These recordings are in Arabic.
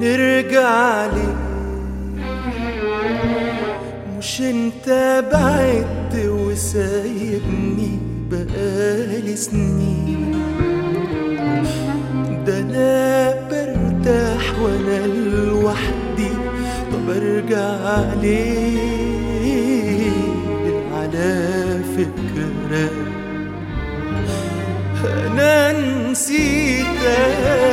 نرجع لي. مش انت بعدت وسايبني بقالي سنين. ده أنا برتاح وأنا لوحدي. طب أرجع ليه؟ على فكرة أنا نسيتك.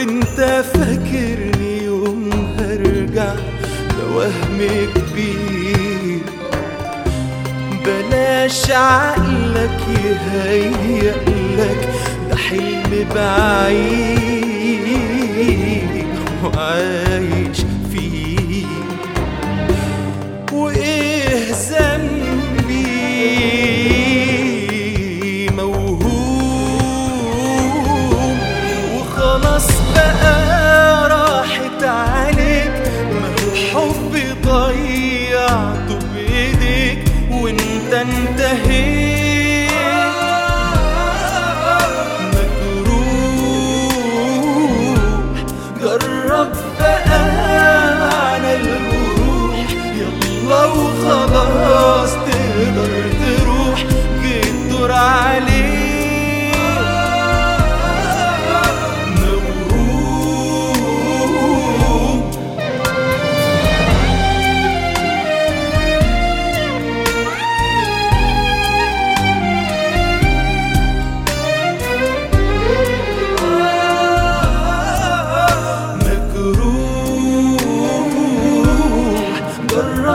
لو انت فاكرني يوم هرجع ده وهم كبير. بلاش عقلك يهيألك ده حلم بعيد وعايش فيه. وايه ذنبي وانت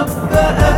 the